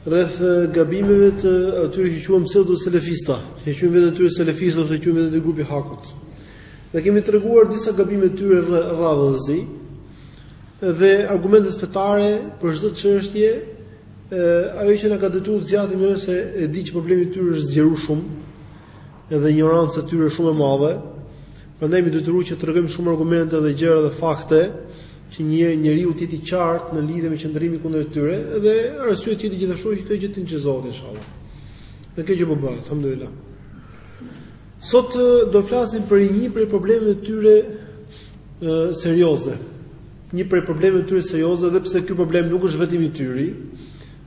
Rreth gabimeve të atyre që quhen pseudo selefista, që quajnë veten e tyre selefista ose quajnë veten grupi i hakut. Ne kemi treguar disa gabime të tyre radhazi dhe argumentet fetare për çdo çështje, ajo që na ka detyruar të zgjatim është se e di që problemi i tyre është zgjeruar shumë, edhe injoranca e tyre shumë e madhe. Prandaj jam detyruar që të tregojmë shumë argumente dhe gjëra dhe fakte që një njeriu të jetë i qartë në lidhje me qëndrimin kundër tyre dhe arsye tjetër gjithashtu që kjo gjë të ndreqë Zoti inshallah. Me këtë që po bëhet, alhamdulillah. Sot do flasim për një prej problemeve të tyre ë serioze. Një prej problemeve të tyre serioze dhe pse ky problem nuk është vetëm i tyre,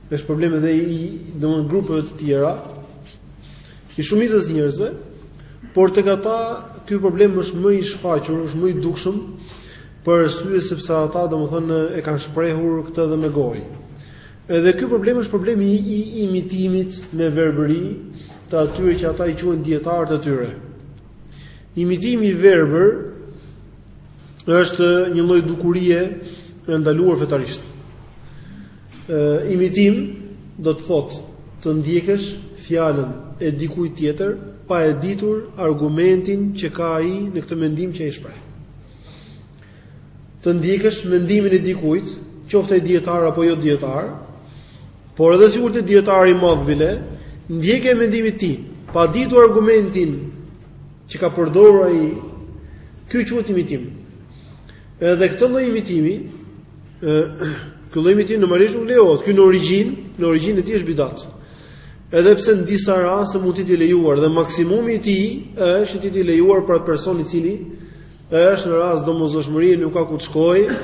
është problem edhe i domthon grupeve të tjera. I shumicës së njerëzve, por tek ata ky problem është më i shfaqur, është më i dukshëm Për arsye sepse ata domethënë e kanë shprehur këtë edhe me gojë. Edhe ky problem është problemi i imitimit me verbëri të atyre që ata i quajnë dijetarët e tyre. Imitimi i verbër është një lloj dukurie e ndaluar fetarisht. Ë imitim do të thotë të ndjekësh fjalën e dikujt tjetër pa e ditur argumentin që ka ai në këtë mendim që ai shpreh. të ndjekësh mendimin e dikujt, qoftë ai dijetar apo jo dijetar, por edhe sikur të jetë dijetar i madh bile, ndjekja e mendimit të tij, pa ditur argumentin që ka përdorur ai, ky quhet imitim. Edhe këtë lloj imitimi, ë, ky lloj imitimi normalisht nuk lejohet, ky në origjinë, në origjinë e tij është bidat. Edhe pse në disa raste mund të jetë i lejuar dhe maksimumi i tij është të jetë i lejuar për atë person i cili është në rast domosdoshmërie nuk ka ku të shkojë,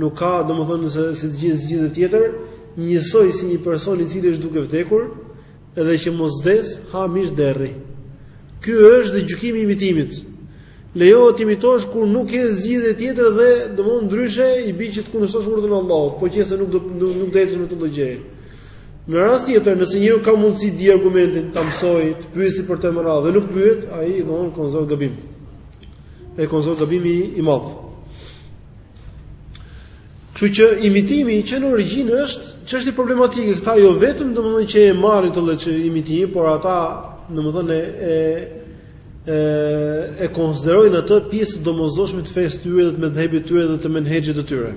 nuk ka domethënë se si të gjejë zgjidhje tjetër, njësoj si një person i cili është duke vdekur dhe që mos vdes ha mish derri. Ky është dhe gjykimi i imitimit. Lejohet të imitosh kur nuk ke zgjidhje tjetër dhe domthonë ndryshe i bie që të kundërshtosh urdhrin e Allahut, po qe se nuk do nuk do të ecësh me këtë lloj gjëje. Në rast tjetër, nëse njeriu ka mundësi të di argumentin, ta mësojë, të pyesë për të e me radhë dhe nuk pyet, ai domthon konsiderohet gabim. Ai konsiderohet gabim i madh. Kështu që imitimi që në origjinë është çështje problematike, këta jo vetëm domethënë që e marrin të lehtë imitimin, por ata domethënë e e e konsiderojnë atë pjesë të domosdoshme të fesë tyre dhe të medhhebit tyre dhe të menhexhit të tyre.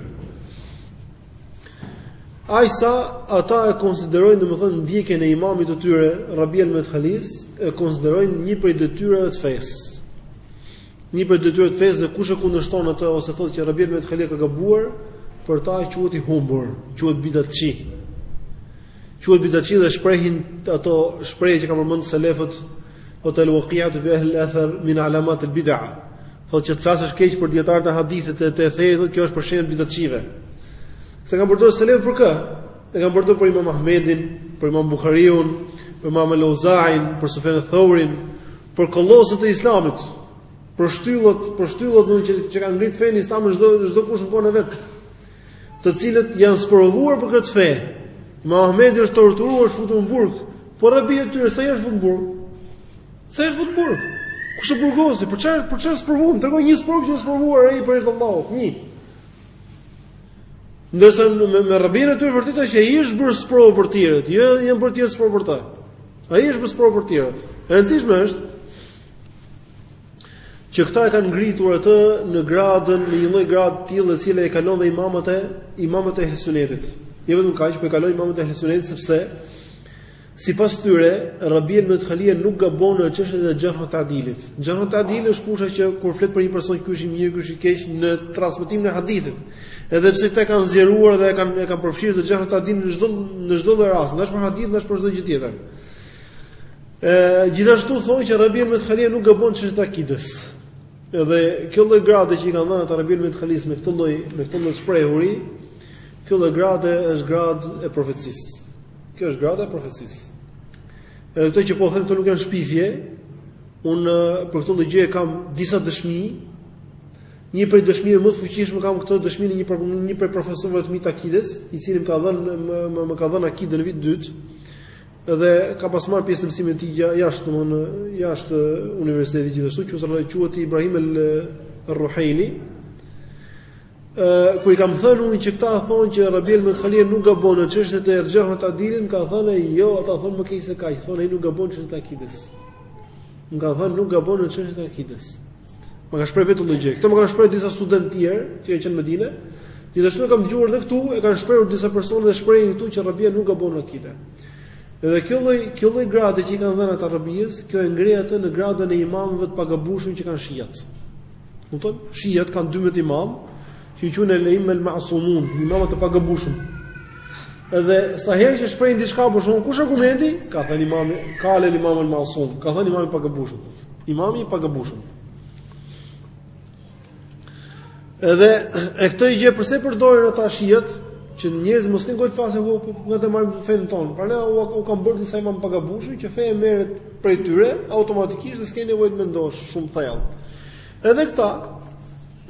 Aq sa ata e konsiderojnë domethënë ndjekjen e imamit të tyre Rabi el Medkhalit e konsiderojnë një prej detyrave të fesë. Një prej detyrave të fesë dhe kush e kundërshton atë ose thotë që Rabi el Medkhali ka gabuar, për ta quhet i humbur, quhet bidatçi. Quhet bidatçi dhe shprehin ato shprehje që kanë përmendur selefët, el-uakiatu fi ahli al-athar min alamat al-bid'a. Thotë që të flasësh keq për dietarët e hadithit të etherit, thotë kjo është prej shenjave bidatçive. Këtë kanë përdorur selefët për kë? E kanë përdorur për Imam Ahmedin, për Imam Buhariun, për Imam Al-Auzain, për Sufjan al-Thaurin, për kolosët e Islamit, për shtyllat, për shtyllat domethënë që që kanë ngrit fenë Islamin çdo çdo kush në kohën e vet. Të cilët janë sprovuar për këtë fe. Imam Ahmedi është torturuar, është futur në burg, por Rabia i tyre sa është futur në burg. Sa është futur në burg? Kush e burgosi? Për çfarë për çfarë sprove? Tregoj një sprovë që është sprovuar ai për Allahut, një. Ndërsa me, me Rabinë e tyre vërtetë që ai është bërë sprovë për tjerët, jo janë bërë tjerë sprovë për të. Ai është bërë sprovë për tjerët. E rëndësishme është që këta e kanë ngritur atë në gradën në një lloj gradë të tillë e cila e kalon dhe imamët e imamët e Ehli Sunetit. Jo vetëm kaq, por e kalon imamët e Ehli Sunetit sepse Sipas tyre, Rabi el Medkhalia nuk gabon në çështjet e Xherh Ta'dilit. Xherh Ta'dil është fusha që kur flet për një person që ky është i mirë, ky është i keq në transmetimin e hadithit. Edhe pse këta kanë zgjeruar dhe e kanë e kanë përfshirë te Xherh Ta'dil në çdo në çdo lloj rasti, ndash për hadith, ndash për çdo gjë tjetër. Ë gjithashtu thonë që Rabi el Medkhalia nuk gabon çështjet e akidës. Edhe kjo lloj grade që i kanë dhënë ata Rabi el Medkhalis me këtë lloj me këtë lloj shprehuri, kjo lloj grade është gradë e profecisë. Kjo është gradë e profecisë. Edhe këto që po them këtu nuk janë shpifje. Unë për këtë lloj gjëje kam disa dëshmi. Një prej dëshmive më të fuqishme kam këtë dëshmi në një prej një prej profesorëve të mi të akides, i cili më ka dhënë më, më, më ka dhënë akide në vit dytë. Dhe kam pas marrë pjesë në mësimet e tij jashtë, domthonë jashtë universitetit gjithashtu, që quhet Ibrahim el-Ruhaili. Kur i kam thënë unë që këta thonë që Rabi el Medkhali nuk gabon në çështjet e xherh ue ta'dilit, ka thënë jo, ata thonë më keq se kaq, thonë ai nuk gabon në çështjet e akides. Më ka thënë nuk gabon në çështjet e akides. Ma ka shpreh vetë me gojë. Këtë më kanë shpreh disa studentë tjerë që kanë qenë në Medinë. Gjithashtu e kam dëgjuar edhe këtu, e kanë shprehur disa persona dhe shprehin këtu që Rabia nuk gabon në akide. Edhe kjo lloj kjo lloj grade që i kanë dhënë ata Rabies, kjo e ngre atë në gradën e imamëve të pagabushëm që kanë shijat. Kupton? Shiat kanë 12 imam, që i quhen al-aim al-ma'sumun, imamët e pagabushëm. Edhe sa herë që shprehin diçka për shembull kush argumenti, ka thënë imami, kale imam al-ma'sum, ka thënë imami i pagabushëm. Imami i pagabushëm. Edhe e këtë gjë përse përdorin ata shiat që njerëz mos kenë gojë të flasin nga të marrin fenë tonë. Prandaj u, u kanë bërë disa imamë të pagabushëm që feja merret prej tyre, automatikisht dhe s'ke nevojë të mendosh shumë thellë. Edhe këta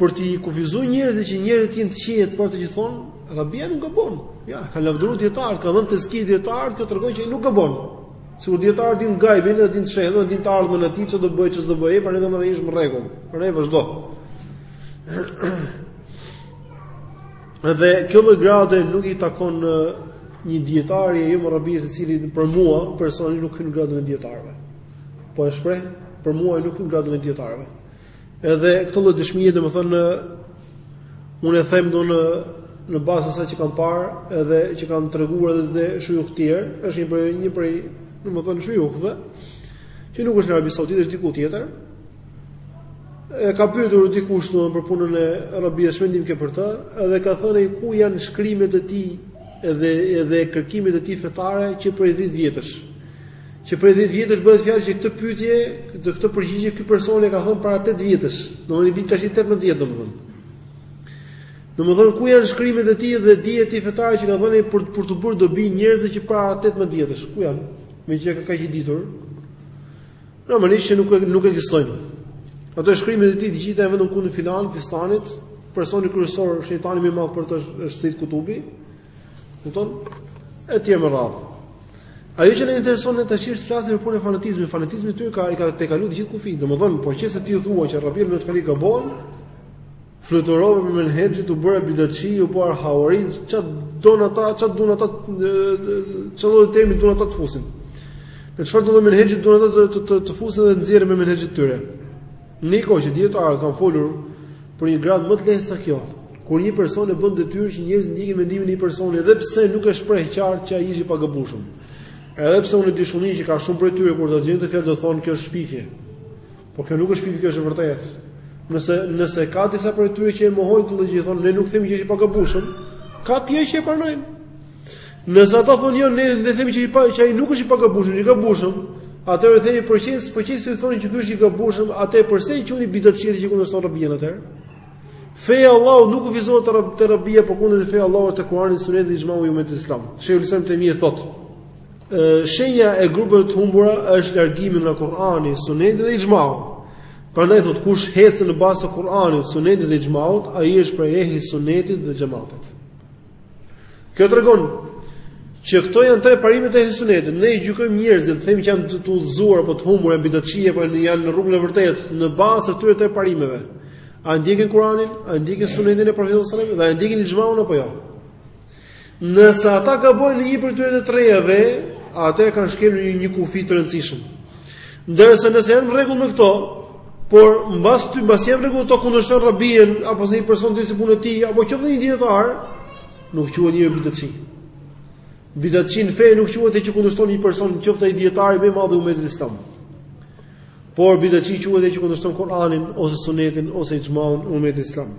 për të kufizuar njerëzit që njerëzit të jenë të qetë për atë që thonë, Rabia nuk gabon. Ja, kanë lavdëruar dijetarët, kanë dhënë tezkije dijetarët, kjo tregon që ai nuk gabon. Sikur dijetarët dinë gajbin, edhe dinë të fshehtën, edhe dinë të ardhmen e tij, ça do bëjë, s'do bëjë, prandaj domethënë është në rregull. Prandaj vazhdo. Dhe kjo lloj grade nuk i takon një dijetari e jo më Rabies i cili për mua personi nuk hyn në gradën e dijetarëve. Po e shpreh, për mua nuk hyn në gradën e dijetarëve. Edhe këtë lloj dëshmie domethënë unë e them domthonë në bazë të asaj që kam parë edhe që kanë treguar edhe dhe shujuhë të tjerë, është një prej një prej, domethënë shujuhëve që nuk është në Arabinë Saudite, është diku tjetër, E ka pyetur dikush domthonë për punën e Rabies, çfarë mendimi ke për të? Edhe ka thënë ku janë shkrimet e tij edhe edhe kërkimet e tij fetare që prej 10 vjetësh. Që prej 10 vjetësh bëhet fjalë që këtë pyetje, këtë këtë përgjigje ky person e ka thënë para 8 vjetësh. Domthonë i bën tash 18 vjet domthonë. Domthonë ku janë shkrimet e tij dhe dijet e tij fetare që ka dhënë për për të bërë dobi njerëzve që para 18 vjetësh. Ku janë? Meqë qenka kaq i ditur. Normalisht që nuk nuk ekzistojnë. Ato shkrimet e tij të gjitha janë vetëm kundër filan fistanit, personi kryesor, shejtani më i madh për të është Sejid Kutubi. Kupton? E tjerë me radhë. Ajo që na intereson ne tash është të flasim për punën e fanatizmit. Fanatizmi i tyre ka i ka tejkalu të gjithë kufijtë. Domethënë, po qe se ti thua që Rabi el-Medhali gabon, Fluturove prej menhexhit u bëre bidatçi, u bëre havarixh, ça don ata, ça duan ata, ça do të themi duan ata të fusin. Në çfarëdo menhexhi duan ata të të, të, të fusin dhe të nxjerrin prej menhexhit të tyre. Në kohë që dijetarët kanë folur për një gradë më të lehtë se kjo, kur një person e bën detyrë që njerëzit të ndjekin mendimin e një personi edhe pse nuk e shpreh qartë që ai është i pagabushëm. Edhe pse unë di shumë që ka shumë prej tyre kur do dëgjojnë këtë fjalë do thonë kjo është shpifje. Por kjo nuk është shpifje, kjo është e vërtetë. Nëse nëse ka disa prej tyre që e mohojnë këtë gjë, thonë ne nuk themi që është i pagabushëm, ka të tjerë që e pranojnë. Nëse ata thonë jo, ne ne themi që i pa, që ai nuk është i pagabushëm, i gabushëm, atëherë themi po qe se, po qe se thoni që ky është i gabushëm, atëherë përse e quani bidatçi atë që kundërshton Rabien atëherë? Feja e Allahut nuk kufizohet te Rabi te Rabia, përkundrazi feja e Allahut te Kur'ani, Suneti dhe Ixhmai i umetit islam. Shejhul Islam Ibn Tejmija thotë, Shenja e grupeve të humbura është largimi nga Kur'ani, Suneti dhe Ixhmau. Prandaj thot kush ecën në bazë të Kur'anit, Sunetit dhe Ixhmaut, ai është prej ehli Sunetit dhe Xhematit. Kjo tregon që këto janë tre parimet e ehli Sunetit. Ne i gjykojmë njerëzit, themi që janë të udhëzuar apo të humbur, janë bidatçi apo janë në rrugën e vërtetë në bazë të këtyre tre parimeve. A ndjekin Kur'anin, a ndjekin Sunetin e Profetit sallallahu alajhi wasallam dhe a ndjekin Ixhmaun apo jo? Nëse ata gabojnë në një prej këtyre të trejave, atëherë kanë shkelur një, një kufi të rëndësishëm. Ndërsa nëse janë në rregull me këto, por mbase ti mbase janë në rregull këto kundërshton Rabien apo një person të punën e tij apo qoftë një dietar, nuk quhet një bidatçi. Bidatçi në fe nuk quhet që kundërshton një person qoftë ai dietari më i madh i umetit islam. Por bidatçi quhet që kundërshton Kur'anin ose Sunetin ose ixhmaun e umetit islam.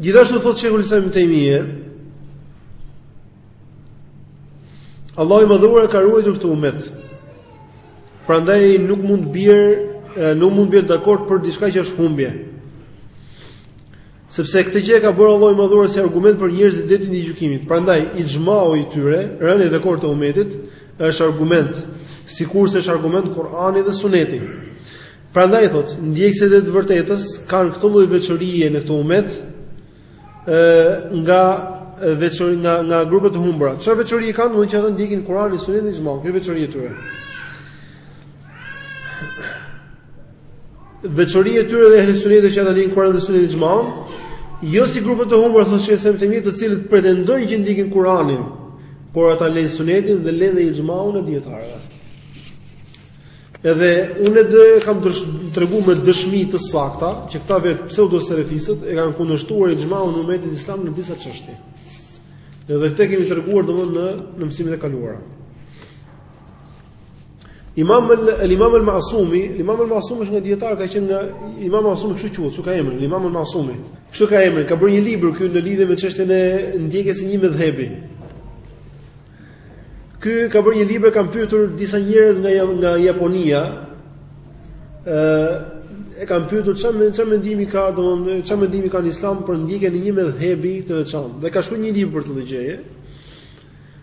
Gjithashtu thotë Shejhul Islam Ibn Tejmije, Allahu i Madhëruar e ka ruajtur këtë umet. Prandaj nuk mund të bjerë, nuk mund të bjerë dakord për diçka që është humbje. Sepse këtë gjë e ka bërë Allahu i Madhëruar si argument për njerëzit deri ditën e gjykimit. Prandaj ixhmau i tyre, rënia dakord e umetit, është argument, sikurse është argument Kur'ani dhe Suneti. Prandaj thotë, ndjekësit e të vërtetës kanë këtë lloj veçorie në këtë umet, ë nga veçori nga nga grupet e humbura. Çfarë veçori kanë, do të thonë që ata ndjekin Kur'anin, Sunetin e Ixhmaun, kjo veçori e tyre. Veçoria e tyre e ehli sunetit që ata ndjekin Kur'anin dhe Sunetin e Ixhmaun, jo si grupet e humbura thonë se janë të mirë, të cilët pretendojnë që ndjekin Kur'anin, por ata lënë Sunetin dhe lënë dhe Ixhmaun e dietarëve. Edhe unë e kam tregu me dëshmi të sakta që këta vetë pseudo selefistët e kanë kundërshtuar ixhmaun e umetit islam në disa çështje. Edhe këto kemi treguar domethënë në, në mësimet e kaluara. Imam el Imam el Masumi, Imam el Masumi është një dietar ka qenë nga Imam el Masumi kështu quhet, kështu ka emrin, Imam el Masumi. Kështu ka emrin, ka bërë një libër ky në lidhje me çështjen e ndjekjes së një medhhebi. Ky ka bërë një libër, kanë pyetur disa njerëz nga nga Japonia. ë e kanë pyetur çfarë çfarë mendimi ka, domthonë çfarë mendimi ka në Islam për ndjekjen e një medhhebi të veçantë. Dhe ka shkruar një libër për këtë gjë.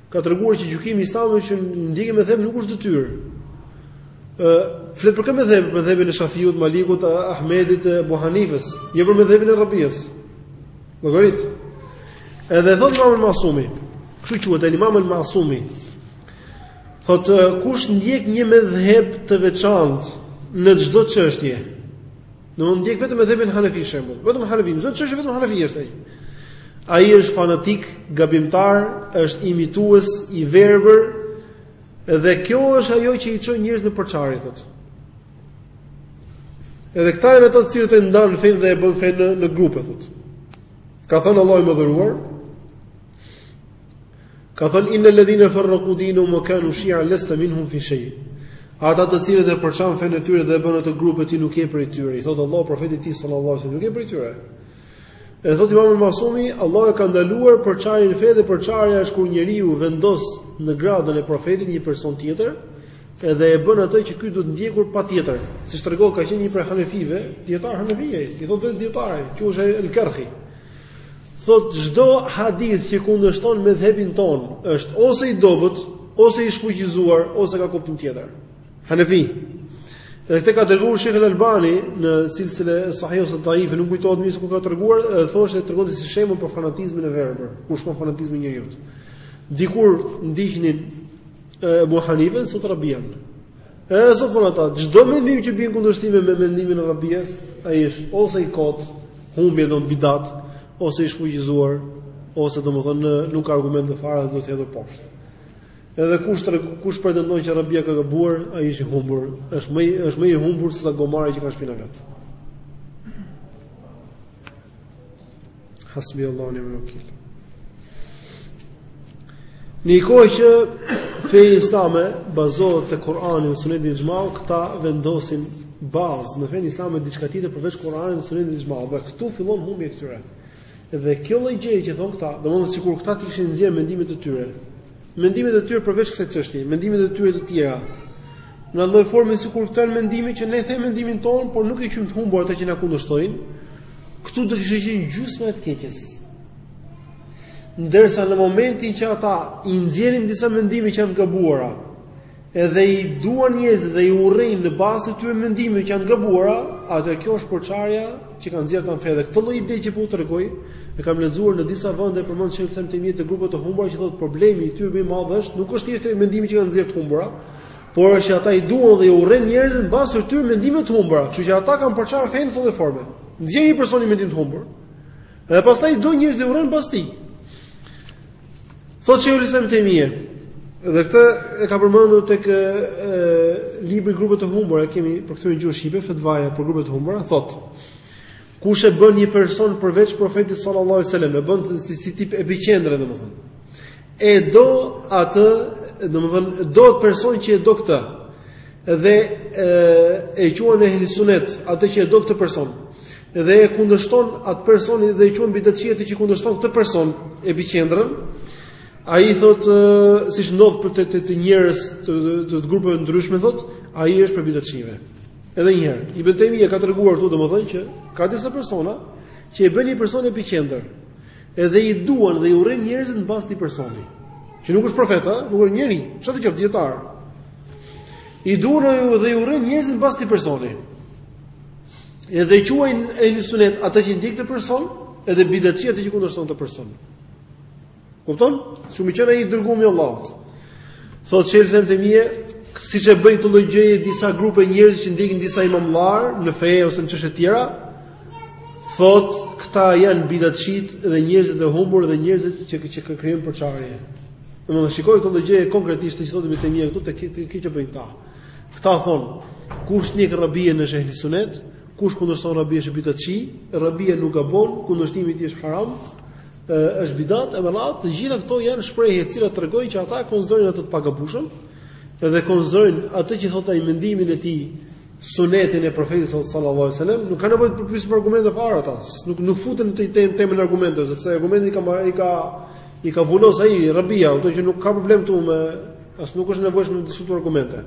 Ka treguar që gjykimi i Islamit që ndjekja e medhhebit nuk është detyrë. ë flet për këtë medhheb, për medhhebin e Shafiut, Malikut, Ahmedit, Ebu Hanifes, jo për medhhebin e Rabies. Logarit. Edhe thotë Imam Masumi, Kështu quhet El Imam El Masumi. Thotë kush ndjek një mëdhëb të veçantë në çdo çështje. Domethënë ndjek vetëm mëdhëbin Hanefi shembull. Vetëm Hanefi, çdo çështje vetëm Hanefi është ai. Ai është fanatik, gabimtar, është imitues i verbër dhe kjo është ajo që i çon njerëzit në përçarje thotë. Edhe këta janë ato të cilët e ndan fenë dhe e bënë fenë në, në grupe thotë. Ka thënë Allahu i madhëruar, Ka thënë inna alladhina farraqu dinahum wa kanu shi'a lasta minhum fi shay. Ata të cilët e përçan fenë e tyre dhe e bënë atë grupe ti nuk je prej tyre. I thot Allah profetit të tij sallallahu alaihi wasallam, nuk je prej tyre. E thot Imam al-Masumi, Allah e ka ndaluar përçarjen në fe dhe përçarja është kur njeriu vendos në gradën e profetit një person tjetër, edhe e bën atë që ky duhet ndjekur patjetër. Siç tregon ka qenë një prej hanefive, dijetar hanefi, i thotë vetë dijetari, quhej El-Karhi. Thotë çdo hadith që kundërshton medhhebin tonë është ose i dobët, ose i shfuqizuar, ose ka kuptim tjetër. Hanefi. Dhe këtë ka treguar Sheikh Al-Albani në silsile Sahih ose Daif, nuk kujtohet mirë se ku ka treguar, dhe thoshte e tregonte si shembull për fanatizmin e verbër, ku shkon fanatizmi njeriun. Dikur ndiqnin Abu Hanifën sot Rabian. Edhe sot thonë ata, çdo mendim që bie në kundërshtim me mendimin e Rabies, ai është ose i kotë, humbje domethënë bidat, ose i shfuqizuar, ose domethënë nuk ka argumente fare dhe duhet hedhur poshtë. Edhe kush të, kush pretendon që Rabia ka gabuar, ai është i humbur, është më është më i humbur se sa gomari që ka në shpinë e vet. Hasbi Allahu ni'mal wakil. Në një kohë që feja islame bazohet te Kurani dhe Suneti, ixhmai, këta vendosin bazë në fenë islame diçka tjetër përveç Kur'anit dhe Sunetit, ixhmait. Dhe këtu fillon humbja e këtyre. Dhe kjo lloj gjëje që thon këta, domethënë sikur këta të kishin nxjerrë mendimet e tyre, Mendimet e tyre përveç kësaj çështjeje, mendimet e tyre të tjera, në një lloj forme sikur këto janë mendime që ne themi mendimin tonë, por nuk i quajmë të humbur ata që na kundërshtojnë, këtu do të kishte qenë gjysma e të keqes. Ndërsa në momentin që ata i nxjerrin disa mendime që janë të gabuara, edhe i duan njerëzit dhe i urrejnë në bazë të këtyre mendimeve që janë gabuara, atë kjo është përçarja që kanë nxjerrë këta në fe. Dhe këtë lloj ide që po u tregoj, e kam lexuar në disa vende përmend sheh Ibn Tejmije te grupet e humbura që thotë problemi i tyre më i madh është nuk është thjesht mendimi që kanë nxjerrë të humbura, por është që ata i duan dhe i urrejnë njerëzit në bazë të këtyre mendimeve të humbura, kështu që ata kanë përçarë fenë në këtë formë. Nxjerr një person një mendim të humbur. Dhe pastaj i duan njerëzit i urrejnë në bazë të tij. Thotë Shejhul Islam Ibn Tejmije, dhe këtë e ka përmendur tek e, libri i grupeve të humbura, e kemi përkthyer në gjuhën shqipe, fetvaja për grupet e humbura, thotë, kush e bën një person përveç profetit sallallahu alajhi wasallam, e bën si, si tip epiqendre domethënë. E do atë, domethënë do atë person që e do këtë. Dhe e, e quan ehli sunet, atë që e do këtë person. dhe e kundërshton atë person dhe e quan bidatçi atë që kundërshton këtë person epiqendrën ai thot siç ndodh për të të, të njerëz të, të, të grupeve ndryshme thot ai është prej bidatçive edhe një herë Ibn Tejmije e ka treguar këtu domethënë që ka disa persona që e bëjnë një person epiqendër edhe i duan dhe i urren njerëzit mbas këtij personi që nuk është profet a nuk është njeri çfarë të qoftë dietar i duan dhe i urren njerëzit mbas këtij personi Edhe quajnë ehli sunet atë që ndjek këtë person, edhe bidatçi atë që kundërshton këtë person. Kupton? Shumë që ai i dërguam i Allahut. Thot Shejhul Islam Ibn Tejmija, siç e bëjnë këtë lloj gjëje disa grupe njerëzish që ndjekin disa imamllar në fe ose në çështje të tjera, thot këta janë bidatçit dhe njerëzit e humbur dhe njerëzit që që, që krijojnë përçarje. Domethënë shikoje këtë lloj gjëje konkretisht që thotë Ibn Tejmija këtu te kjo që bëjnë këta. Këta thonë, kush ndjek Rabijen është ehli sunet, kush kundërshton Rabijen është bidatçi, Rabija nuk gabon, kundërshtimi i tij është haram, është bidat e me radhë, të gjitha këto janë shprehje të cilat tregojnë që ata e konsiderojnë atë të pagabushëm dhe konsiderojnë atë që thotë ai mendimin e tij sunetin e profetit sallallahu alajhi wasallam, nuk kanë nevojë për të pyes për argumente fare ata, nuk nuk futen te tema, temën e argumenteve, sepse argumentet i ka marrë i ka i ka vulos ai Rabia, ai thotë që nuk ka problem këtu më As nuk është e nevojshme të diskutojmë argumente.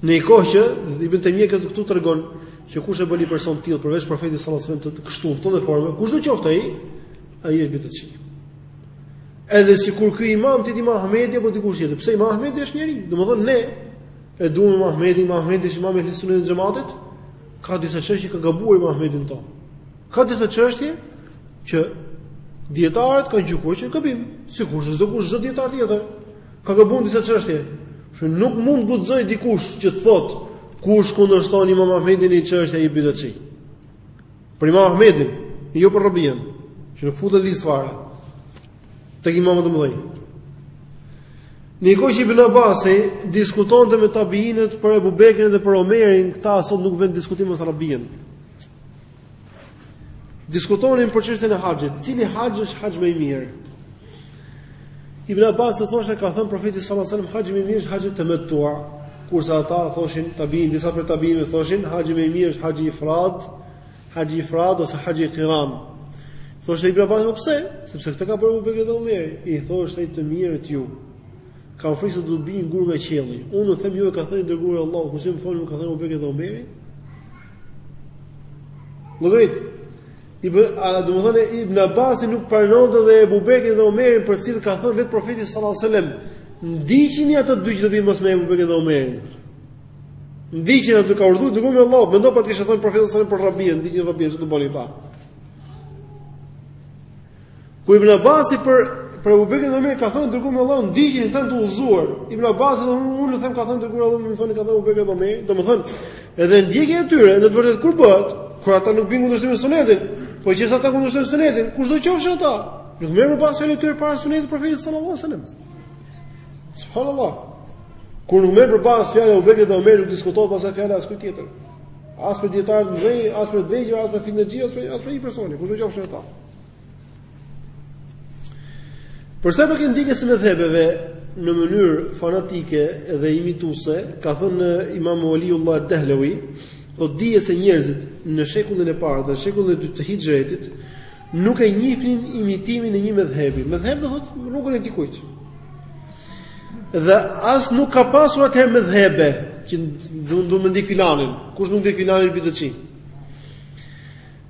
Në një kohë që Ibn Tejmija këtu këtu tregon që kush e bën një person të tillë përveç profetit sallallahu alajhi wasallam të kështu këtë lloj forme, kushdo qoftë ai, ai është bidatçi. Edhe sikur ky imam të jetë imam Ahmedi apo dikush tjetër, pse imam Ahmedi është njeri, domethënë ne e duam imam Ahmedin, imam Ahmedi është imam i ehli sunetit dhe xhematit, ka disa çështje që ka gabuar imam Ahmedi thonë. Ka disa çështje Që dietarët kanë gjykuar që janë gabim, sikurse çdo kush çdo dietar tjetër. Ka gabuar disa çështje. Që nuk mund të guxoj dikush që të thotë kush kundërshton Imam Ahmedin në një çështje është bidatçi. Për Imam Ahmedin, jo për Rabien, që nuk futet në listë fare te imamët e mëdhenj. Në një kohë që Ibn Abbasi diskutonte me tabiinët për Abu Bekrin dhe për Omerin, këta sot nuk vënë në diskutim as Rabien. Diskutonin për çështjen e haxhit, cili haxh është haxh më i mirë? Ibn Abbas u thoshte ka thënë profeti sallallahu alajhi wasallam haxhi më i mirë është haxhi temetua, kurse ata thoshin tabin, disa prej tabinëve thoshin haxhi më i mirë është haxhi ifrad, haxhi ifrad ose haxhi qiran. Thoshte Ibn Abbas, po pse? Sepse këtë ka bërë Abu Bekri dhe Omer, i thoshte të mjerët ju. Kam frikë se do të bien gurë nga qielli. Unë u them ju e ka thënë dërguar Allahu, kurse më thoni ka thënë Abu Bekri dhe Omeri? Më drejt. Domethënë Ibn Abbasi nuk pranonte dhe Abu Bekrin dhe Omerin për cilët ka thënë vetë profeti sallallahu alajhi wasallam, ndiqini ato dy që do vinë mas meje Abu Bekrin dhe Omerin. Ndiqini ato ka urdhëruar dërguari Allahut, mendo po të kishte thënë profeti sallallahu alajhi wasallam për Rabiun, ndiqini Rabiun, ç'do të bënin pa. Ku Ibn Abasi për për Abu Bekrin dhe Omerin ka thënë dërguari Allahut ndiqini janë të udhëzuar. Ibn Abasi dhe unë unë them ka thënë dërguar Allahu më thoni ka thënë Abu Bekri dhe Omeri, domethënë edhe ndjekja e tyre në të vërtetë kur bëhet, kur ata nuk bien kundërshtim me sunetin, po qe ata kundërshtojnë sunetin, kushdo qofshin ata, nuk merret parasysh fjala e tyre para sunetit të profetit sallallahu alajhi wasallam. Subhanallahu. Kur nuk merret parasysh fjala e Abu Bekrit dhe Omerit, nuk diskutohet pastaj fjala e askujt tjetër. As për dietar të mëdhenj, as për drejtë, as për fitnë xhi, as për as për një person, kushdo qofshin ata. Përsa i përket ndjekjes së medhhebeve në mënyrë fanatike dhe imituse, ka thënë Imam Waliullah Dehlewi, thotë dije se njerëzit në shekullin e parë dhe shekullin e dytë të Hixhretit nuk e njihnin imitimin e një medhhebi. Medhheb do thotë rrugën e dikujt. Dhe as nuk ka pasur atëherë medhhebe që duhet me ndjek filanin, kush nuk ndjek filanin bidatçi.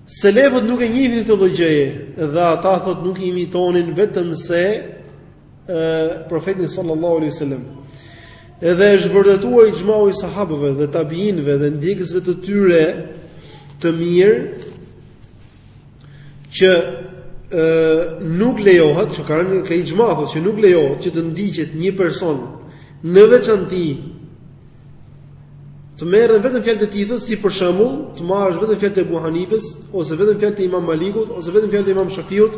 Selefët nuk e njihnin këtë lloj gjëje dhe ata thotë nuk i imitonin vetëmse ë profetin sallallahu alaihi wasallam. Edhe është vërtetuar ixhmau i sahabëve dhe tabiinëve dhe ndjekësve të tyre të mirë që ë nuk lejohet, që kanë ka ixhma thotë që nuk lejohet që të ndiqet një person në veçanti të merren vetëm fjalët e tij thotë si për shembull të marrësh vetëm fjalët e Abu Hanifes ose vetëm fjalët e Imam Malikut ose vetëm fjalët e Imam Shafiut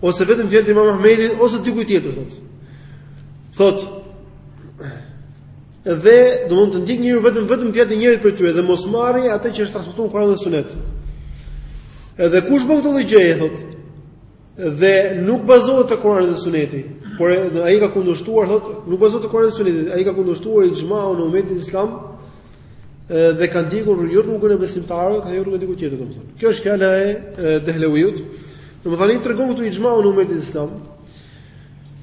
ose vetëm fjalët e Imam Ahmedit ose dikujt tjetër thotë thotë dhe domethënë të ndjekë njeriu vetëm vetëm fjalët e njërit prej tyre dhe mos marrë atë që është transmetuar në Kur'an dhe Sunet edhe kush bën këtë lloj gjëje thotë Dhe nuk bazohet te Kurani dhe Suneti, por ai ka kundërshtuar thotë, nuk bazohet te Kurani dhe Suneti, ai ka kundërshtuar ixhmaun e umetit islam dhe ka ndjekur jo rrugën e besimtarëve, ka ndjek rrugën e dikujt tjetër domethënë. Kjo është fjala e Dehlewiut. Domethënë ai tregon këtu ixhmaun e umetit islam.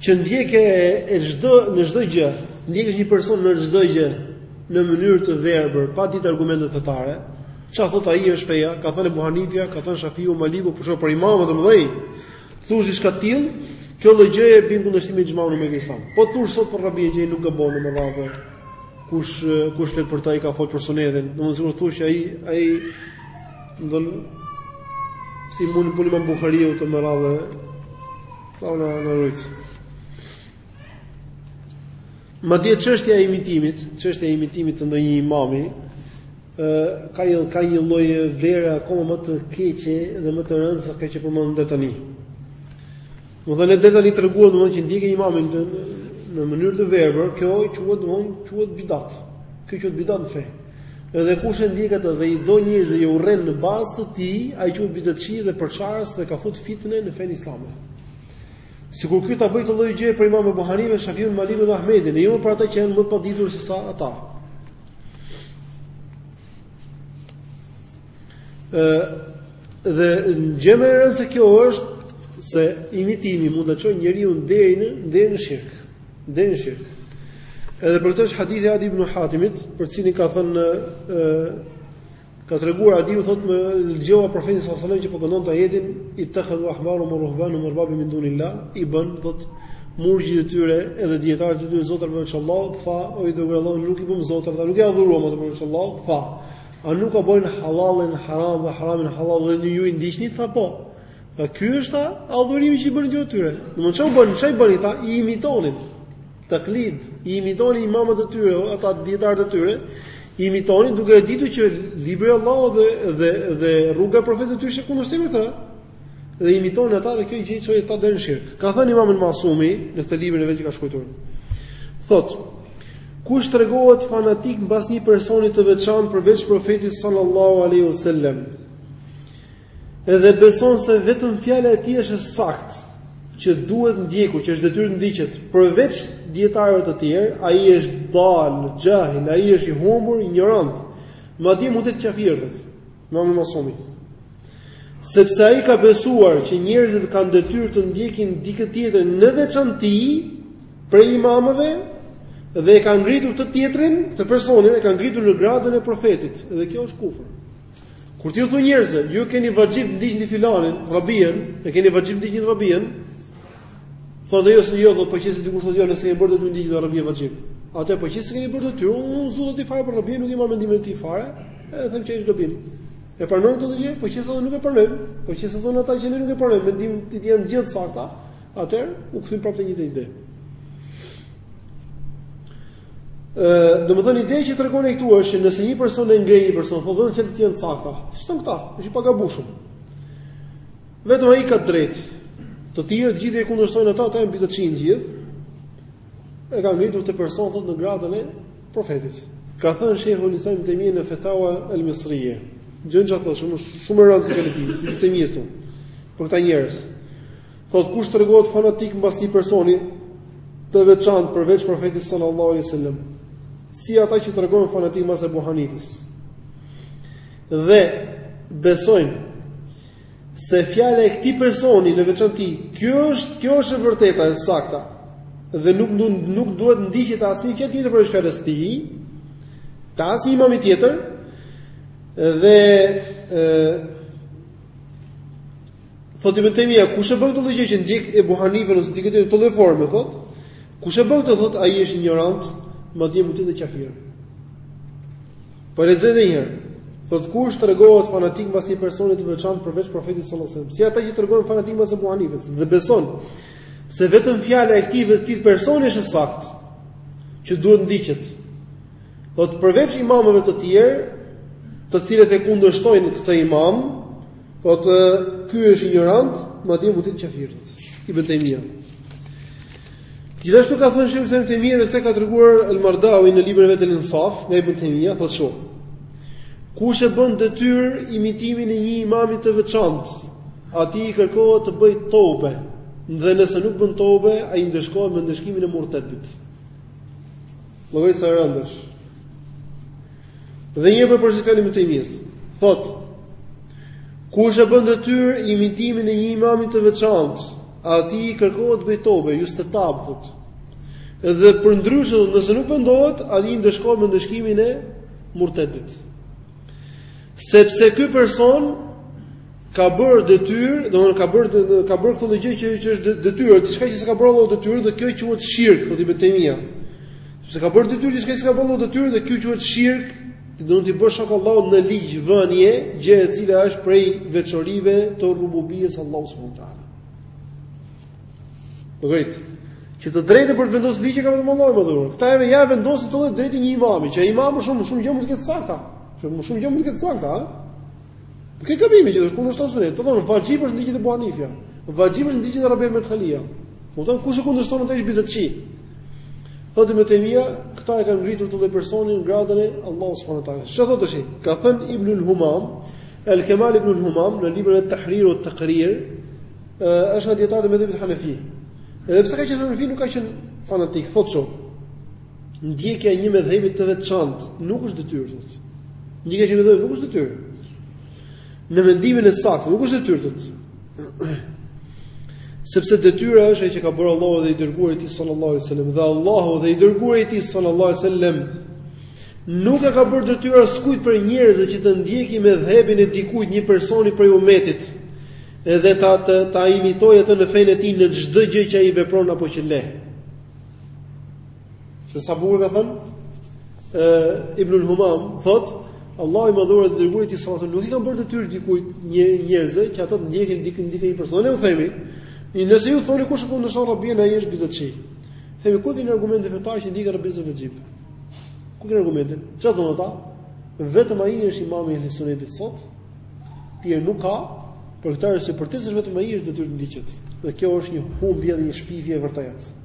Që ndjek e do në çdo gjë, ndjek një person në çdo gjë në mënyrë të verbër, pa ditë argumente fetare. Çfarë thotë ai është feja? Ka thënë Abu Hanifja, ka thënë Shafiu, Maliku, po flasim për imamët e mëdhenj. Thuaj diçka të tillë, kjo lloj gjëje është në kundërshtim me ixhmaun e Mekistan. Po thua sot për Rabiun që nuk gabon në rad. Kush kush flet për të ai ka fol për sunetin. Domethënë sikur thua ai ai ndon si mund punë me Buhariu të më radhë Po na na rrit. Madje çështja e imitimit, çështja e imitimit të ndonjë imami, ka një ka një lloj vlere akoma më të keqe dhe më të rëndë sa kjo që përmendëm deri tani. Domethënë deri tani treguam domethënë që ndjek imamin në, në mënyrë të verbër, kjo quhet domethënë quhet bidat. Kjo quhet bidat në fe. Dhe kush e ndjek atë dhe i do njerëzit dhe i urren në bazë të tij, ai quhet bidatçi dhe përçarës dhe ka fut fitne në fenë islame. Sikur ky ta bëjë këtë lloj gjëje për Imam Abu Hanifen, Shafiun, Malikun dhe Ahmedin, e jo për ata që janë më të paditur se sa ata. Ë dhe gjë më e rëndë se kjo është se imitimi mund ta çojë njeriun deri në deri në shirk. Deri në shirk. Edhe për këtë është hadithi i Adi ibn Hatimit, për cilin ka thënë ë ka treguar Adiu thotë e dëgjova profetin sallallahu alajhi wasallam që po këndonte ajetin ittakhadhu ahbarahum wa ruhbanahum arbaban min dunillah i bënë thotë murgjit e tyre edhe dietarët e tyre zotër përveç Allahut tha o i dërguari Allahut nuk i bëmë zotër ata nuk i adhuruam ata përveç Allahut tha a nuk jua bënin hallallin haram dhe haramin hallall dhe ju i ndiqnit tha po Pra ky është adhurimi që i bëtë ju atyre. Domethënë ça u bën, ça i bënin, ata i imitonin. Taklid, i imitonin imamët e tyre, ata dietarët e tyre, i imitonin duke e ditur që libri i Allahut dhe dhe dhe rruga e profetit të tyre është në kundërshtim me këtë. Dhe i imitonin ata dhe kjo gjë i çoi ata deri në shirk. Ka thënë Imam al-Masumi në këtë librin e vet që ka shkruar. Thotë Kush tregohet fanatik mbas një personi të veçantë përveç profetit sallallahu alaihi wasallam, Dhe beson se vetëm fjala e tij është e saktë, që duhet ndjekur, që është detyrë të ndiqet, përveç dietarëve të tjerë, ai është dal, xhahil, ai është i humbur, injorant. Madje mund të jetë qafir, thotë Imam Masumi. Sepse ai ka besuar që njerëzit kanë detyrë të ndjekin dikë tjetër në veçanti prej imamëve dhe e ka ngritur këtë tjetrin, këtë personin e ka ngritur në gradën e profetit, dhe kjo është kufër. Kur ti u thua njerëzve, ju keni vaxhib ndiqni filanin, Rabien, e keni vaxhib ndiqni Rabien. Po dhe jo se jo, po qe se dikush thotë jo, ne s'e bëjmë të ndiqni Rabien vaxhib. Atë po qe se s'e keni bërë detyrë, unë nuk zgjedh të tij fare për Rabien, nuk i marr mendimin e tij fare, edhe them që është gabim. E pranon këtë gjë, po qe se thonë nuk e pranon, po qe se thonë ata që ne nuk e pranojmë, mendimet e tij janë gjithë të sakta, atëherë u kthym prapë te e njëjta ide. Ë, domethënë ideja që tregon ai këtu është që nëse një person e ngre një person, thotë thënë fjalët e tij janë të sakta. Siç thonë këta? Është i pagabueshëm. Vetëm ai ka drejt. Të tjerët të gjithë që kundërshtojnë atë, ata janë bidatçinj gjithë. E ka ngritur atë person thotë në gradën e profetit. Ka thënë Shehul Islam Tejmija në Fetawa al-Misriye. Gjëra thotë shumë shumë rëndë këtu Ibn Tejmija këtu. Për këta njerëz. Thotë kush tregohet fanatik mbas një personi të veçantë përveç profetit sallallahu alaihi wasallam, si ata që tregohen fanatik mbas Abu Hanifës. Dhe beson se fjala e këtij personi në veçanti, kjo është kjo është e vërteta e sakta dhe nuk do nuk duhet ndiqet asnjë fjalë tjetër përveç fjalës së tij, të asnjë imami tjetër dhe Thotë Ibn Taymija, kush e bën këtë gjë që ndjek Ebu Hanifën ose dikë tjetër në këtë formë, thotë, kush e bën këtë thotë ai është injorant, madje mund të jetë qafir. Po lexoj edhe një herë. Thotë kush tregohet fanatik mbas një personi të veçantë përveç profetit sallallahu alajhi wasallam, si ata që tregohen fanatik mbas Ebu Hanifës dhe beson se vetëm fjala e këtij vetëm këtij personi është e saktë që duhet ndiqet. Thotë përveç imamëve të tjerë, të cilët e kundërshtojnë këtë imam, Thotë ky është injorant, madje mund të jetë qafir. Ibn Taymija. Gjithashtu ka thënë Sheikhul Islam Taymija dhe këtë ka treguar Al-Mardawi në librin e vet Al-Insaf, nga Ibn Taymija thotë kështu. Kush e bën detyrë imitimin e një imami të veçantë, atij i kërkohet të bëjë tobe, dhe nëse nuk bën tobe, ai ndëshkohet me ndëshkimin e murtedit. Logjiko sa e rëndë është. Dhe një herë përsëris fjalën e Tejmijes, thotë, kush e bën detyrë imitimin e një imami të veçantë, atij i kërkohet të bëjë tobe, justetab fut. Dhe përndryshe, nëse nuk pëndohet, ai ndëshkohet me ndëshkimin e murtedit. Sepse ky person, ka bërë detyrë, domthonë ka bërë ka bërë këtë gjë që që është detyrë, diçka që s'ka bërë Allahu detyrë dhe kjo quhet shirk, thotë Ibn Taymija. Sepse ka bërë detyrë diçka që s'ka bërë Allahu detyrë dhe kjo quhet shirk, ti do të bësh shok Allahut në ligjvënie, gjë e cila është prej veçorive të rububijes së Allahut subhanahu wa taala. Gjejt. Që të drejtë për të vendosur ligje ka vetëm Allahu i madhëruar. Këta ia kanë vendosur këtë të drejtë një imami, që imam është shumë shumë gjë më të saktë. Që më shumë gjë më të saktë, ha? Për këtë gabim gjithashtu kundërshton sunetin. Domethënë, vaxhib është të ndiqet Ebu Hanifja. Vaxhib është të ndiqet Rabi Medkhalia. Domethënë, kush e kundërshton atë është bidatçi. Thotë Ibn Tejmija, këta e kanë ngritur këtë personin në gradën e Allahut s.w.t. Ç'thotë tash, ka thënë Ibn al Humam, El Kemal Ibn al Humam, në librin et-Tahrir wet-Takrir, është nga dijetarët e medhhebit hanefi. Edhe pse ka qenë hanefi, nuk ka qenë fanatik, thotë shumë. Ndjekja e një medhhebi të veçantë nuk është detyrë, thotë. Ndjekja e një medhhebi nuk është detyrë. Në mendimin e saktë nuk është detyrë, thotë. Sepse detyra është ajo që ka bërë Allahu dhe i dërguar i tij sallallahu alaihi wasallam dhe Allahu dhe i dërguar i tij sallallahu alaihi wasallam nuk e ka bërë detyrë askujt prej njerëzve që të ndjekë medhhebin e dikujt një personi prej umetit dhe ta ta, ta imitojë atë në fenë e tij në çdo gjë që ai vepron apo që le. Shih sa bukur ka thënë ë Ibnul Humam thotë Allahu i madhëruar dhe i dërguari i tij sallallahu nuk i kanë bërë detyrë dikujt prej njerëzve që ata të ndjekin dikë ndjekin një person u themi nëse ju thoni kush e kundërshton Rabinë ai është bidatçi themi ku kanë argumente fetare që ndjekja e Rabisë është vaxhib ku kanë argumente çfarë thonë ata vetëm ai është imami i sunetit sot ti nuk ka për këtë arsye për të se vetëm ai është detyrë të ndiqet dhe kjo është një humbje dhe një shpifje e vërtetë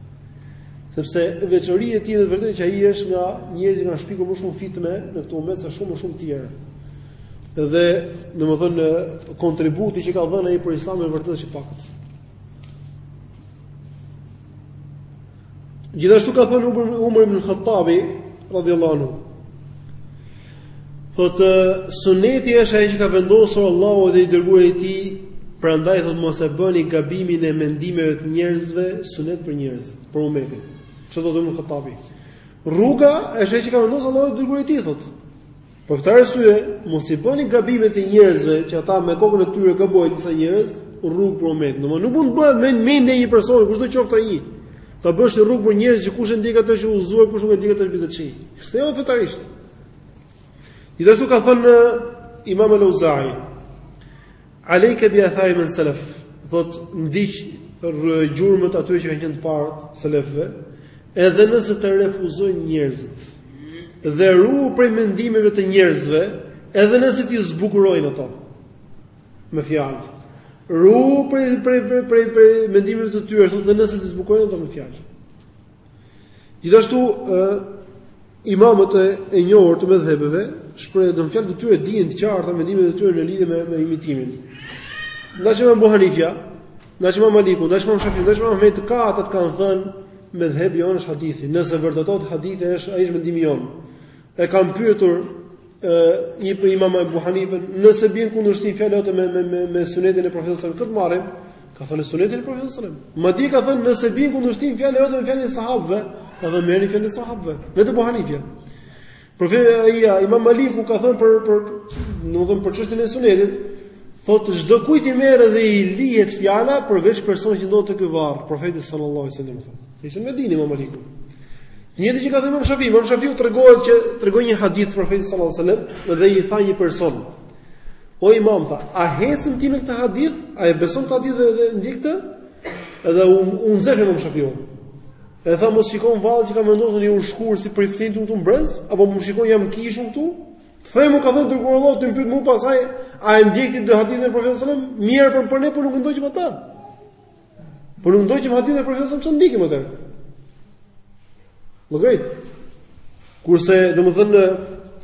Sepse veçoria e tij në vërtetë që ai është nga njerëzit që kanë shpikur më shumë fitne në këtë umet se shumë më shumë të tjerë. Dhe domethënë kontributi që ka dhënë ai për Islamin në të vërtetë është i paktë. Gjithashtu ka thënë Umar ibn Khattabi radhiyallahu anhu Thotë suneti është ai që ka vendosur Allahu dhe i dërguari i tij, prandaj thotë mos e bëni gabimin e mendimeve të njerëzve, sunet për njerëz, për umetin. Çfarë do të thotë Khattabi? Rruga është ajo që ka vendosur Allahu dhe i dërguari i tij, thotë. Për këtë arsye, mos i bëni gabimet e njerëzve që ata me kokën e tyre gabojnë disa njerëz, rrugë për umet. Domethënë nuk mund të bëhet mendimi i një personi, kushdo qoftë ai. Ta bësh rrugë për njerëz që kush e ndjek atë është i udhëzuar, kush nuk e ndjek atë është bidatçi. Ktheu fetarisht. Gjithashtu ka thënë Imam Al-Auza'i, "Alejka bi athari men salaf", thot ndiq gjurmët e atyre që kanë qenë të parët selefëve, edhe nëse të refuzojnë njerëzit. Dhe ruhu prej mendimeve të njerëzve, edhe nëse t'i zbukurojnë ato. Me fjalë. Ruhu prej prej prej prej, prej mendimeve të tyre, thotë nëse t'i zbukurojnë ato me fjalë. Gjithashtu ë imamët e njohur të medhhebeve shprehen fjalët e tyre dihen të qarta mendimet e tyre në lidhje me me imitimin. Ndaj dhe Imam Ebu Hanifja, ndaj dhe Imam Maliku, ndaj dhe Imam Shafiu, ndaj dhe Imam Ahmedi të katërt kanë thënë medhhebi jonë është hadithi. Nëse vërtetohet hadithi është ai është mendimi jonë. E kanë pyetur njëherë imam Ebu Hanifen, nëse bie në kundërshtim fjala jote me, me, me, me sunetin e profetit salallahu alejhi selem, kë të marrim, ka thënë sunetin e profetit salallahu alejhi selem. Madje ka thënë nëse bie në kundërshtim fjala jote me fjalët e sahabëve, ka thënë merri fjalët e sahabëve, imam Ebu Hanifja. Profeti ja, imam Maliku ka thënë për, për, në dhëmë për çështjen e sunetit, thot çdo kujt i merret dhe i lihet fjala përveç personit që ndodhet te ky varr, profeti sallallahu alaihi wasallam. Ishte në Medinë Imam Maliku. Të njëjtën gjë ka thënë Imam Shafiu, Imam Shafiu tregon që tregon një hadith të Profetit sallallahu alajhi wasallam dhe i tha një person: "O Imam, tha, a ecën ti me këtë hadith? A e beson këtë hadith dhe, dhe ndjek këtë?" Edhe u u nxeh Imam Shafiu. E tha më shikon vallë që kam vendosur një ushkur si prifti këtu në brez, apo më shikon jam në kishë unë këtu? Them unë ka thënë i dërguari i Allahut ti më pyet mua pastaj a e ndjek ti hadithin e Profetit sallallahu alajhi wasallam? Mjerë për ne po nuk ndoqëm atë. Po nuk ndoqëm hadithin e Profetit ça ndjekim atëherë. Llogarit. Kurse, domethënë,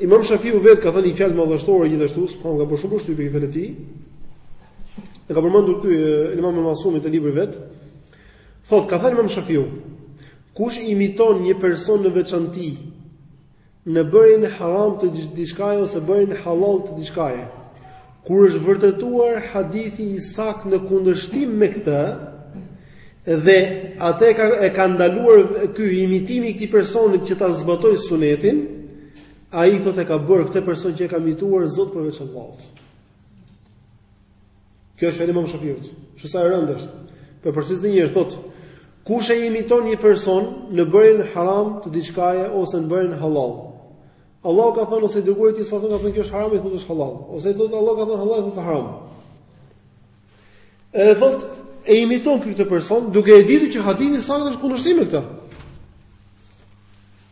imam Shafiu vetë ka thënë një fjalë madhështore gjithashtu, saqë më ka bërë shumë përshtypje fjala e tij, e ka përmendur te, imam Masumi te libri i vet, thotë, ka thënë imam Shafiu, kush imiton një person në veçanti, në bërjen haram të diçkaje ose bërjen hallall të diçkaje. Kur është vërtetuar hadithi i saktë në kundërshtim me këtë, dhe atë e ka e ka ndaluar ky imitimi i këtij personi që ta zbatojë sunetin, ai thotë e ka bërë këtë person që e ka imituar Zot përveç Allahut. Kjo është fjala e Imam Shafiut. Shih sa e rëndë është. Po e përsëris dhe njëherë thotë, kush e imiton një person në bërjen haram të diçkaje ose në bërjen hallall. Allahu ka thënë ose i dërguari i tij ka thënë kjo është haram ai thotë është hallall. Ose thotë Allahu ka thënë hallall ai thotë haram. Edhe thotë e imiton këtë person duke e ditur që hadithi i saktë është në kundërshtim me këtë.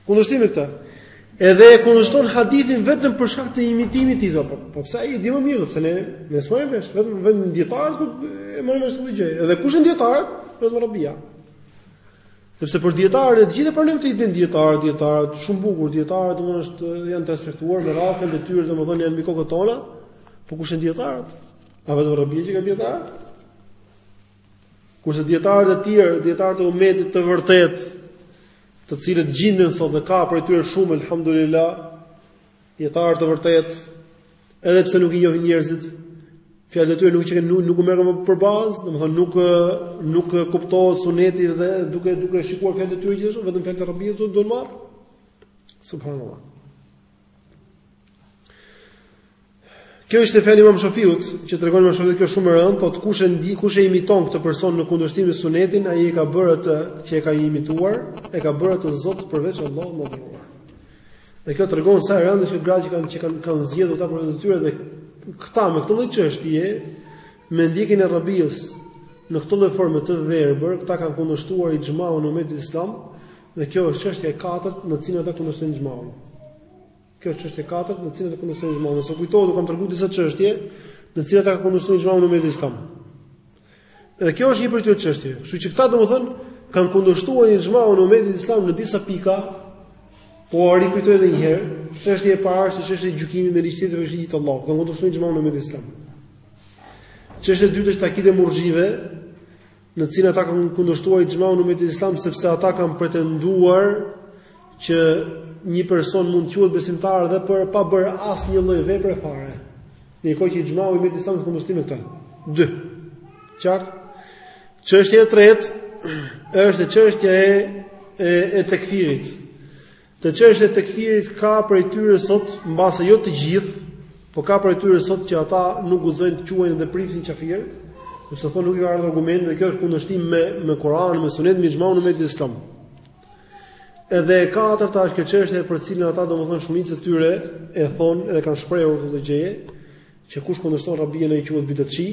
Kundërshtim me këtë. Edhe e kundërshton hadithin vetëm për shkak të imitimit të tij. Po, po pse ai e di më mirë, pse ne ne s'marrim vesh, vetëm vetëm dietarët merren me këtë gjë. Edhe kush janë dietarët? Vetëm Rabia. Sepse për dietarët e të gjithë problem i dinë dietarët, dietarët shumë bukur, dietarët domethënë është janë të respektuar me radhën e tyre domethënë janë mbi kokën tona. Po kush janë dietarët? A vetëm Rabia që ka dietarë? Kurse dietarët e tjerë, dietarët e umetit të vërtetë, të cilët gjinden sot dhe ka prej tyre shumë alhamdulillah, dietarë të vërtetë, edhe pse nuk i njohin njerëzit, fjalët e tyre nuk qenë nuk, nuk u merren për bazë, domethënë nuk nuk kuptohet suneti dhe duke duke shikuar fjalët e tyre gjithashtu vetëm fjalët e Rabies duhen marrë. Subhanallah. Kjo ishte fjala e Imam Shafiut, që tregon Imam Shafiu kjo shumë e rëndë, thotë kush e ndi, kush e imiton këtë person në kundërshtim me sunetin, ai e ka bërë atë që e ka imituar, e ka bërë atë Zot përveç Allahut të Madhëruar. Dhe kjo tregon sa e rëndë është gratë që kanë që kanë kanë zgjedhur ata për veten e tyre dhe këta me këtë lloj çështje, me ndjekjen e Rabies në këtë lloj forme të verbër, këta kanë kundërshtuar ixhmaun e umetit islam, dhe kjo është çështja e katërt në cilën ata kundërshtojnë ixhmaun. Kjo është çështja e katërt në cilën e kundërshton ixhmaun. Nëse kujtohet, u kam treguar disa çështje në cilat ka kundërshtuar ixhmaun e umetit islam. Dhe kjo është një prej këtyre çështjeve. Kështu që këta domethënë kanë kundërshtuar ixhmaun e umetit islam në disa pika, po ua rikujtoj edhe një herë, çështja e parë është çështja e gjykimit me ligj tjetër veç atij të Allahut. Kanë kundërshtuar ixhmaun e umetit islam. Çështja e dytë është akideja e murxhive, në cilën ata kanë kundërshtuar ixhmaun e umetit islam sepse ata kanë pretenduar që një person mund të quhet besimtar dhe për pa bërë asnjë lloj vepre fare. Ndërkohë që ixhmau i umetit islam është në kundërshtim me këta. 2. Qartë? Çështja e tretë është çështja e e, e tekfirit. Te çështja e tekfirit ka prej tyre sot, mbase jo të gjithë, por ka prej tyre sot që ata nuk guxojnë të quajnë dhe priftin kafir, sepse thonë nuk i ka ardhur argumenti dhe kjo është kundërshtim me me Kur'anin, me Sunetin, me ixhmaun e umetit Islam. Edhe e katërta është kjo çështje për cilën ata domethënë shumica e tyre e thonë dhe kanë shprehur këtë gjë, që kush kundërshton Rabien ai quhet bidatçi,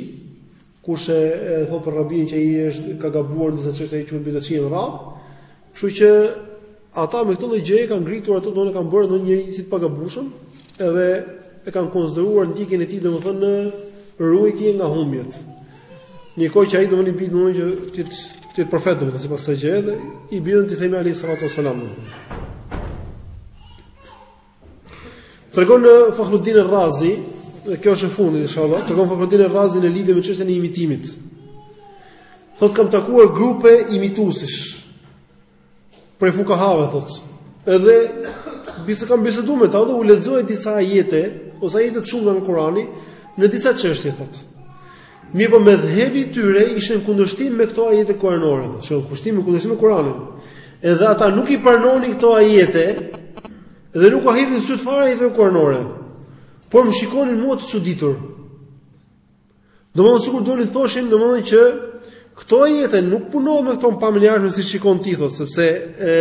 Kush e thotë për Rabien që ai është ka gabuar në disa çështje ai quhet bidatçi në radhë. Kështu që ata me këtë lloj gjëje kanë ngritur atë domethënë kanë bërë ndonjë njeri si të pagabushëm, edhe e kanë konsideruar ndjekjen e tij domethënë në ruajtje nga humbjet. Ndërkohë që ai domethënë i bën domethënë që të jetë profet domethënë sipas asaj gjëje dhe i bën t'i themi atij sallallahu alaihi wasallam. Tregon Fakhruddin Razi, dhe kjo është e fundit inshallah, tregon Fakhruddin Razi në lidhje me çështjen e imitimit. Thot kam takuar grupe imituesish. Prej fukahave thot. Edhe bise kam biseduar me ta dhe u lexoja disa ajete ose ajete të shumta nga Kur'ani në disa çështje thot. Mirëpo medhhebi i tyre ishte në kundërshtim me këto ajete kuranore, në kushtim me kundërshtim me Kur'anin. Edhe ata nuk i pranonin këto ajete dhe nuk ua hidhnin syt fare ajeteve kuranore. Por më shikonin mua të çuditur. Domthonë sikur donin t'thoshin domthonë që këto ajete nuk punohet me këto pamje siç i shikon ti thot, sepse ë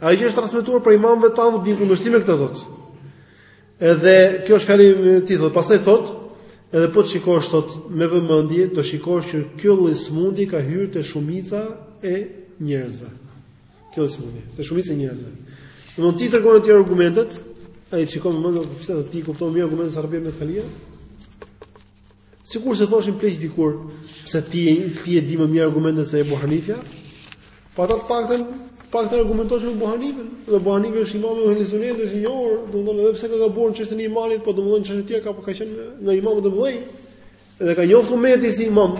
ajo që është transmetuar prej imamëve tanë bie në kundërshtim me këto thot. Edhe kjo është fjalë e tij thotë, pastaj thotë, edhe po të shikosh thotë me vëmendje, do shikosh që kjo lloj smundje ka hyrë te shumica e njerëzve. Kjo është smundje, te shumica e njerëzve. Domethënë ti ia tregon atij argumentet, ai të shikon domethënë pse ti i kupton mirë argumentet se Rabia. Sikurse thoshin pleqtë dikur pse ti i di ti i di më mirë argumentet se Abu Hanifa, po ata të paktën të paktën argumentonin me Abu Hanifën, dhe Abu Hanifa është imam i Ahlus Sunnet, është i njohur, domthonë edhe pse ka gabuar në çështjen e imanit, po domthonë çështje tjetër ka po ka qenë nga imamët e mëdhenj. Dhe e ka njohur ummeti si imam.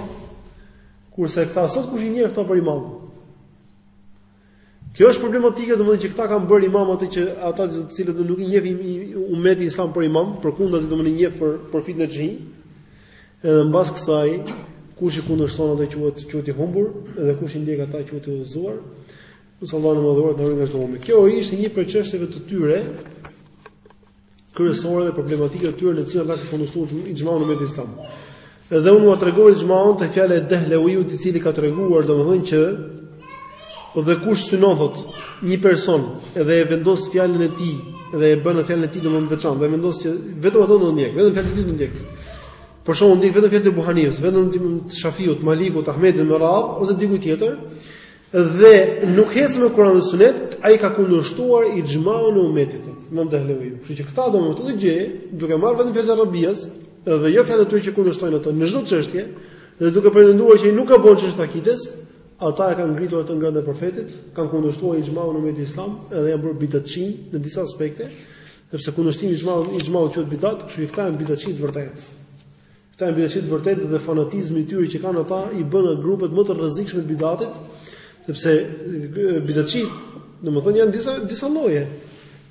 Kurse këta sot kush i njeh këta për imam? Kjo është problematike domethënë që këta kanë bërë imam atë që ata të cilët nuk i njeh ummeti islam për imam, përkundazi domethënë i njeh për për fitnexhi. Edhe mbas kësaj kush i kundërshton ata quhet quhet i humbur dhe kush i ndjek ata quhet i udhëzuar. Nes'elullahe el afije. Kjo ishte një prej çështjeve të tyre kryesore dhe problematike të tyre në të cilat ata kanë kundërshtuar ixhmaun e umetit islam. Edhe unë ua tregova ixhmaun te fjala e Dehlewiut i cili ka treguar domethënë që dhe kush synon thot një person edhe e vendos fjalën e tij dhe e bën fjalën e tij domethënë veçan dhe vendos që vetëm atë do të ndjek, vetëm fjalën e tij do të ndjek. Për shembull ndjek vetëm fjalën e Ebu Hanifes, vetëm të Shafiut, Malikut, Ahmedit me radh ose dikujt tjetër, Dhe nuk ec me Kur'an dhe Sunet, ai ka kundërshtuar ixhmaun e umetit. Imam Dahlevi. Kështu që këta do me thënë një gjë, duke marrë vetëm fjalët e Rabias dhe jo fjalët e tyre që kundërshtojnë atë në çdo çështje, dhe duke pretenduar që ai nuk gabon në çështje t'akides, ata e kanë ngritur atë në gradën e profetit, kanë kundërshtuar ixhmaun e umetit islam dhe janë bërë bidatçi në disa aspekte, sepse kundërshtimi i ixhmaut i ixhmaut quhet bidat, kështu që këta janë bidatçi të vërtetë. Këta janë bidatçi të vërtetë dhe fanatizmi i tyre që kanë ata i bën nga grupet më të rrezikshme të bidatit, sepse bidatçi, domethënë janë disa disa lloje.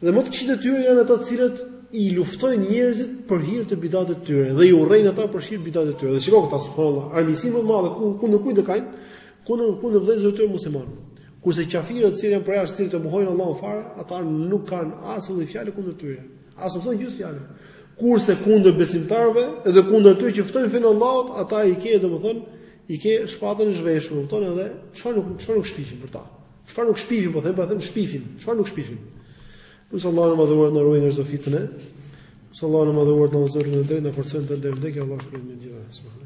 Dhe më të këqijtë të tyre janë ata të cilët i luftojnë njerëzit për hir të bidatit të tyre dhe i urrejnë ata për hir të bidatit të tyre. Dhe shikoji këta subhanallahu, armiqësinë më të madhe ku kundër kujt e kanë, kundër kujt, vëllezërve të tyre muslimanë. Kurse qafirët që janë përjashtë, të cilët e mohojnë Allahun fare, ata nuk kanë asnjë fjalë kundër tyre. Të As nuk thonë gjysë fjalë. Kurse kundër besimtarëve dhe kundër atyre që ftojnë në fenë e Allahut, ata i ke domethënë i ke shpatën e zhveshur, kupton edhe çfarë nuk çfarë nuk shpifin për ta. Çfarë nuk shpifin, po them, po them shpifin, çfarë nuk shpifin. Lus Allahun e Madhëruar të na ruajë nga çdo fitne, lus Allahun e Madhëruar të na udhëzojë në të drejtë, të na forcojë në të drejtë, Allah shpëton me gjithë.